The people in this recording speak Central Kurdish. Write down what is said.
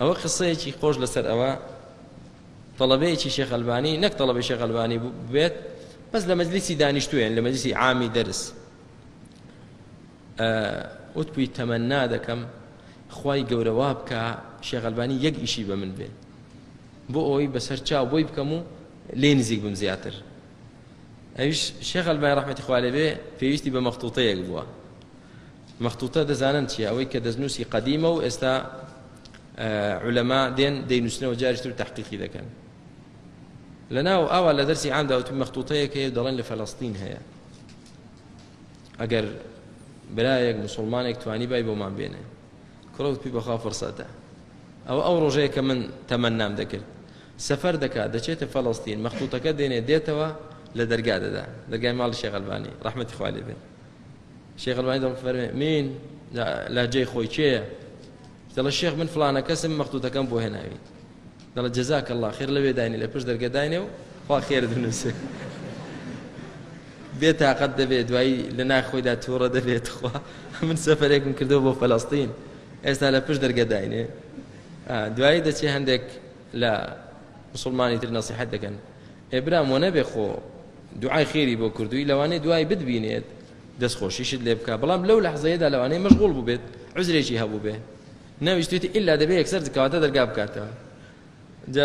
ئەوە قسەیەکی خۆش لەسەر ئەوە طلبەیەکی شێخ ئەلبانی نەک طلبەی شێخ ئەلبانی بێت بەس لە مەجلیسی دانیشتوێن لە مەجلیسی عامی دەرس وتبووی تەمەنا دەکەم خوای گەورە وا بکە شێخ ئەلبانی یەک ئیشی بە من بێت بۆ ئەوەی بەسەر چاو بۆی بکەم و لێ نزیک بم زیاتر ئەویش شێخ ئەلبانی ڕحمەتی خوالێ بێ پێویستی بە مەختوتەیەک بووە مەختوتە دەزانن چیە ئەوەی کە دەستنووسی قەدیمە و ئێستا علەما دێن دەینووسنەوە جاریش تر تحقیقی دەکەن لەناو ئاوا لە دەرسی عام داوتوی مەخطوطەیەک هەیە دەڵێن لە فەلەستین هەیە ئەگەر برایەک مسلمانێک توانی بای بۆمان بێنێ کوڕەوت پی بەخوا فرسەتە ئەوە ئەو ڕۆژەیە کە من تەمەەن نام دەکرد سەفەر دەکات دەچێتە فەلەستین مەخطوطەکە دێنێ دێتەوە لە دەرگا دەدا دەرگای ماڵی شێغەلبانی ڕحمەتی خالی بێت شێخ ئەلبانی دەڵێ فەرمێ مین لە جێی خۆی کێیە دەڵێ شێخ من فلانە کەسم مەختوتەکەم بۆ هێناویت دەڵێ جەزاکە الله خێر لەوێ داینی لە پشت دەرگە داینێ و خوا خێرت بنووسێ بێ تااقەت دەبێت دوایی لە ناخۆیدا تووڕە دەبێت خوا من سەفرێکم کردو بۆ فەلەستین ئێستا لە پشت دەرگە داینێ دوایی دەچێ هەندێک لە مسلمانی تر نەسیحەت دەکەن ئێ برام وە نەبێ خۆ دوعای خێری بۆ کردووی لەوانەیە دوای بتبینێت دەست خۆشیشت لێ بکا بەڵام لەو لەحزەیەدا لەوانەیە مەشغوڵ بووبێت عوزرێکی هەبووبێ نەویستێتی ئللا دەبێ یەکسەر کەواتە دەرگا بکاتەوە جا